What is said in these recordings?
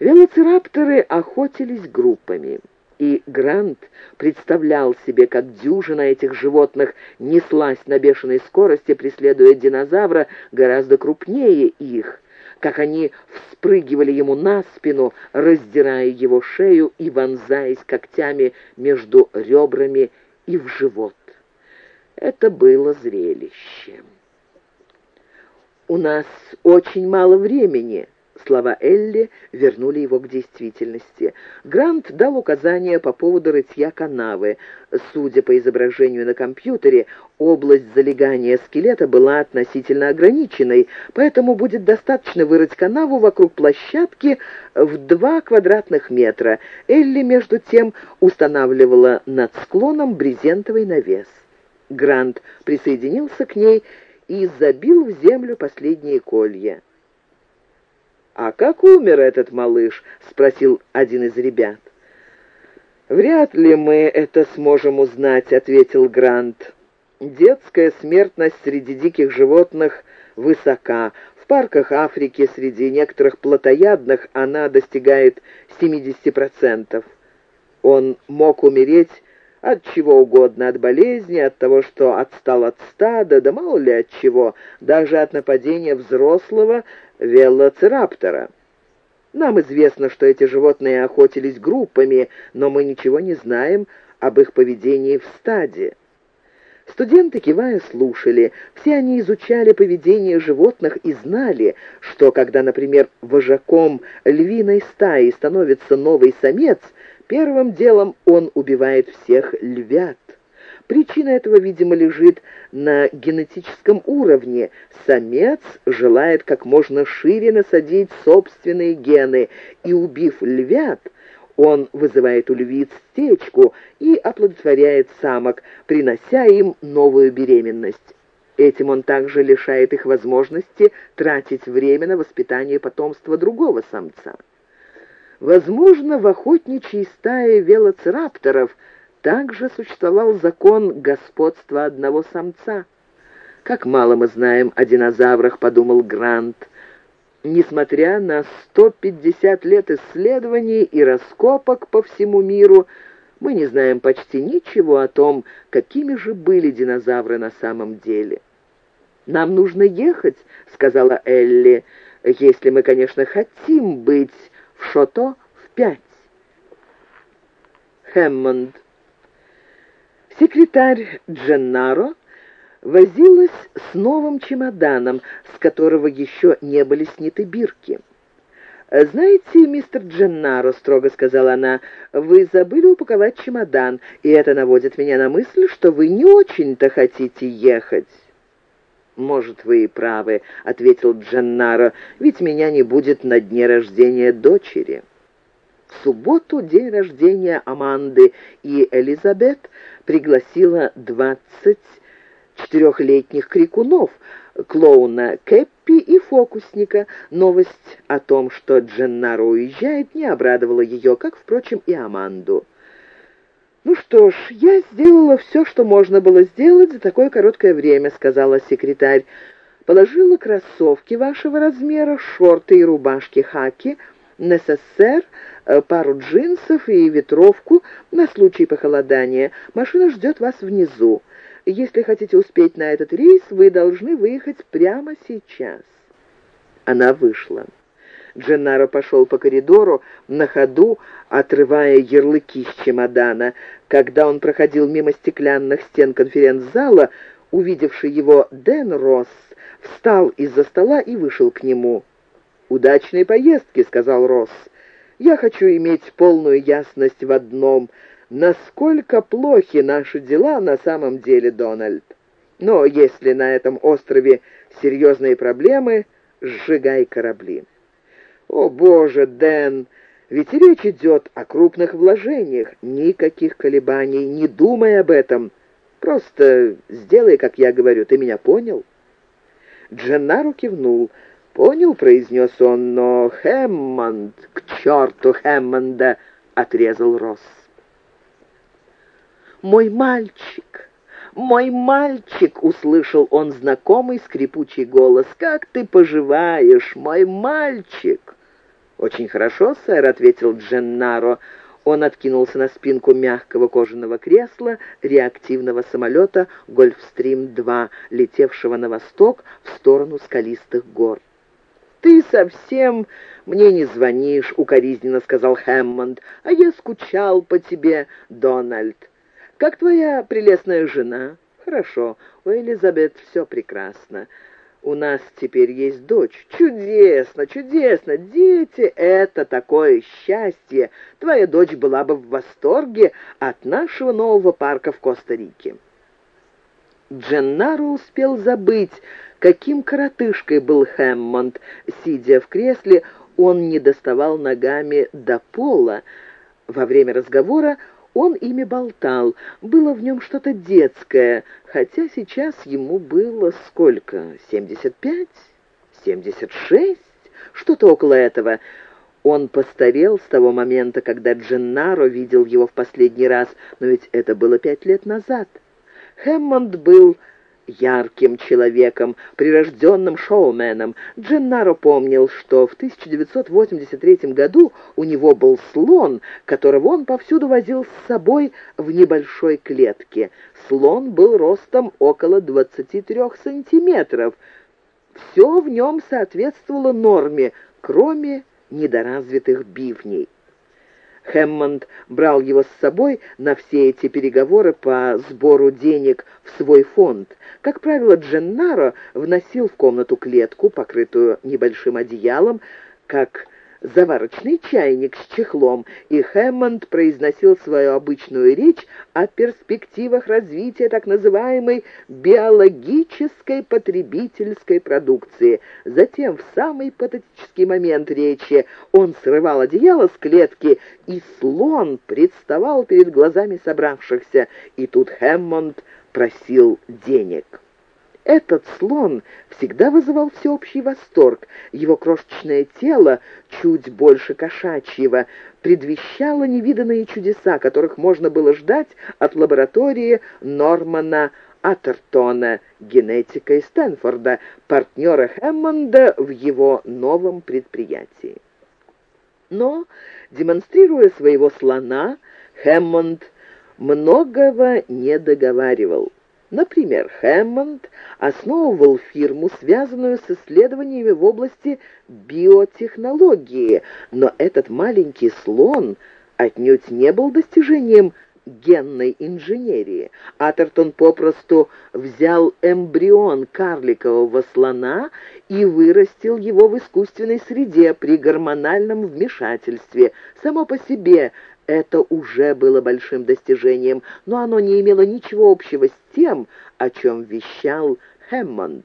Велоцирапторы охотились группами, и Грант представлял себе, как дюжина этих животных неслась на бешеной скорости, преследуя динозавра гораздо крупнее их, как они вспрыгивали ему на спину, раздирая его шею и вонзаясь когтями между ребрами и в живот. Это было зрелище. «У нас очень мало времени», Слова Элли вернули его к действительности. Грант дал указания по поводу рытья канавы. Судя по изображению на компьютере, область залегания скелета была относительно ограниченной, поэтому будет достаточно вырыть канаву вокруг площадки в два квадратных метра. Элли, между тем, устанавливала над склоном брезентовый навес. Грант присоединился к ней и забил в землю последние колья. «А как умер этот малыш?» — спросил один из ребят. «Вряд ли мы это сможем узнать», — ответил Грант. «Детская смертность среди диких животных высока. В парках Африки среди некоторых плотоядных она достигает 70%. Он мог умереть от чего угодно, от болезни, от того, что отстал от стада, да мало ли от чего, даже от нападения взрослого велоцираптора. Нам известно, что эти животные охотились группами, но мы ничего не знаем об их поведении в стаде. Студенты, кивая, слушали. Все они изучали поведение животных и знали, что когда, например, вожаком львиной стаи становится новый самец, первым делом он убивает всех львят. Причина этого, видимо, лежит на генетическом уровне. Самец желает как можно шире насадить собственные гены, и, убив львят, он вызывает у львиц стечку и оплодотворяет самок, принося им новую беременность. Этим он также лишает их возможности тратить время на воспитание потомства другого самца. Возможно, в охотничьей стае велоцирапторов – также существовал закон господства одного самца. «Как мало мы знаем о динозаврах», — подумал Грант. Несмотря на 150 лет исследований и раскопок по всему миру, мы не знаем почти ничего о том, какими же были динозавры на самом деле. «Нам нужно ехать», — сказала Элли, — «если мы, конечно, хотим быть в Шото в пять». Хэммонд Секретарь Дженнаро возилась с новым чемоданом, с которого еще не были сняты бирки. «Знаете, мистер Дженнаро, — строго сказала она, — вы забыли упаковать чемодан, и это наводит меня на мысль, что вы не очень-то хотите ехать». «Может, вы и правы», — ответил Дженнаро, — «ведь меня не будет на дне рождения дочери». В субботу день рождения Аманды и Элизабет пригласила двадцать четырехлетних крикунов, клоуна Кэппи и фокусника. Новость о том, что Дженнаро уезжает, не обрадовала ее, как, впрочем, и Аманду. «Ну что ж, я сделала все, что можно было сделать за такое короткое время», — сказала секретарь. «Положила кроссовки вашего размера, шорты и рубашки хаки, НССР, Э, пару джинсов и ветровку на случай похолодания. Машина ждет вас внизу. Если хотите успеть на этот рейс, вы должны выехать прямо сейчас». Она вышла. Дженнаро пошел по коридору, на ходу отрывая ярлыки с чемодана. Когда он проходил мимо стеклянных стен конференц-зала, увидевший его Дэн Росс, встал из-за стола и вышел к нему. «Удачной поездки», — сказал Росс. Я хочу иметь полную ясность в одном. Насколько плохи наши дела на самом деле, Дональд? Но если на этом острове серьезные проблемы, сжигай корабли. О, Боже, Дэн, ведь речь идет о крупных вложениях. Никаких колебаний, не думай об этом. Просто сделай, как я говорю. Ты меня понял?» Дженнару кивнул. «Понял», — произнес он, — «но Хэммонд, к черту Хэммонда!» — отрезал Росс. «Мой мальчик! Мой мальчик!» — услышал он знакомый скрипучий голос. «Как ты поживаешь, мой мальчик?» «Очень хорошо, сэр», — ответил Дженнаро. Он откинулся на спинку мягкого кожаного кресла реактивного самолета «Гольфстрим-2», летевшего на восток в сторону скалистых гор. «Ты совсем мне не звонишь», — укоризненно сказал Хэммонд, «а я скучал по тебе, Дональд. Как твоя прелестная жена?» «Хорошо, у Элизабет все прекрасно. У нас теперь есть дочь. Чудесно, чудесно! Дети — это такое счастье! Твоя дочь была бы в восторге от нашего нового парка в Коста-Рике». Дженнаро успел забыть, каким коротышкой был Хэммонд. Сидя в кресле, он не доставал ногами до пола. Во время разговора он ими болтал, было в нем что-то детское, хотя сейчас ему было сколько? Семьдесят пять? Семьдесят шесть? Что-то около этого. Он постарел с того момента, когда Дженнаро видел его в последний раз, но ведь это было пять лет назад. Хэммонд был ярким человеком, прирожденным шоуменом. Дженнаро помнил, что в 1983 году у него был слон, которого он повсюду возил с собой в небольшой клетке. Слон был ростом около 23 сантиметров. Все в нем соответствовало норме, кроме недоразвитых бивней. Хэммонд брал его с собой на все эти переговоры по сбору денег в свой фонд. Как правило, Дженнаро вносил в комнату клетку, покрытую небольшим одеялом, как заварочный чайник с чехлом, и Хэммонд произносил свою обычную речь о перспективах развития так называемой биологической потребительской продукции. Затем, в самый патетический момент речи, он срывал одеяло с клетки, и слон представал перед глазами собравшихся, и тут Хэммонд просил денег. Этот слон всегда вызывал всеобщий восторг. Его крошечное тело, чуть больше кошачьего, предвещало невиданные чудеса, которых можно было ждать от лаборатории Нормана Атертона, генетика из Стэнфорда, партнера Хэммонда в его новом предприятии. Но, демонстрируя своего слона, Хэммонд многого не договаривал. Например, Хэммонд основывал фирму, связанную с исследованиями в области биотехнологии, но этот маленький слон отнюдь не был достижением генной инженерии. Атертон попросту взял эмбрион карликового слона и вырастил его в искусственной среде при гормональном вмешательстве. Само по себе это уже было большим достижением, но оно не имело ничего общего с тем, о чем вещал Хэммонд.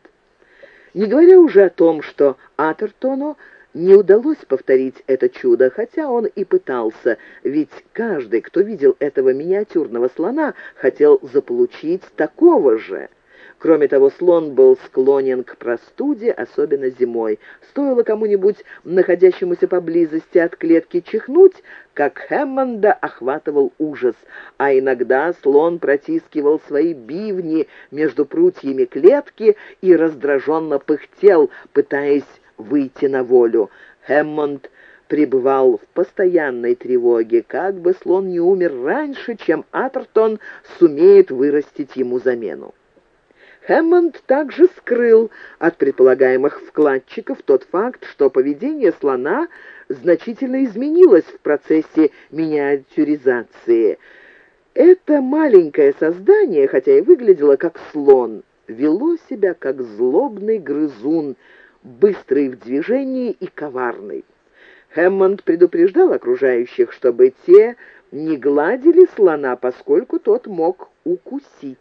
Не говоря уже о том, что Атертону не удалось повторить это чудо, хотя он и пытался, ведь каждый, кто видел этого миниатюрного слона, хотел заполучить такого же. Кроме того, слон был склонен к простуде, особенно зимой. Стоило кому-нибудь, находящемуся поблизости от клетки, чихнуть, как Хэммонда охватывал ужас, а иногда слон протискивал свои бивни между прутьями клетки и раздраженно пыхтел, пытаясь выйти на волю. Хэммонд пребывал в постоянной тревоге, как бы слон не умер раньше, чем Атертон сумеет вырастить ему замену. Хэммонд также скрыл от предполагаемых вкладчиков тот факт, что поведение слона значительно изменилось в процессе миниатюризации. Это маленькое создание, хотя и выглядело как слон, вело себя как злобный грызун, быстрый в движении и коварный. Хэммонд предупреждал окружающих, чтобы те не гладили слона, поскольку тот мог укусить.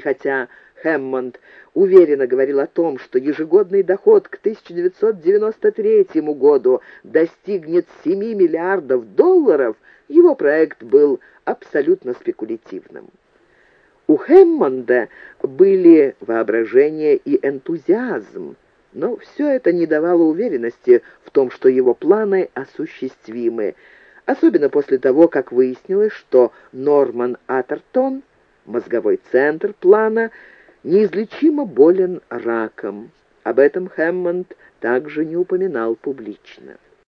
И хотя Хэммонд уверенно говорил о том, что ежегодный доход к 1993 году достигнет 7 миллиардов долларов, его проект был абсолютно спекулятивным. У Хэммонда были воображение и энтузиазм, но все это не давало уверенности в том, что его планы осуществимы, особенно после того, как выяснилось, что Норман Атертон мозговой центр плана, неизлечимо болен раком. Об этом Хэммонд также не упоминал публично.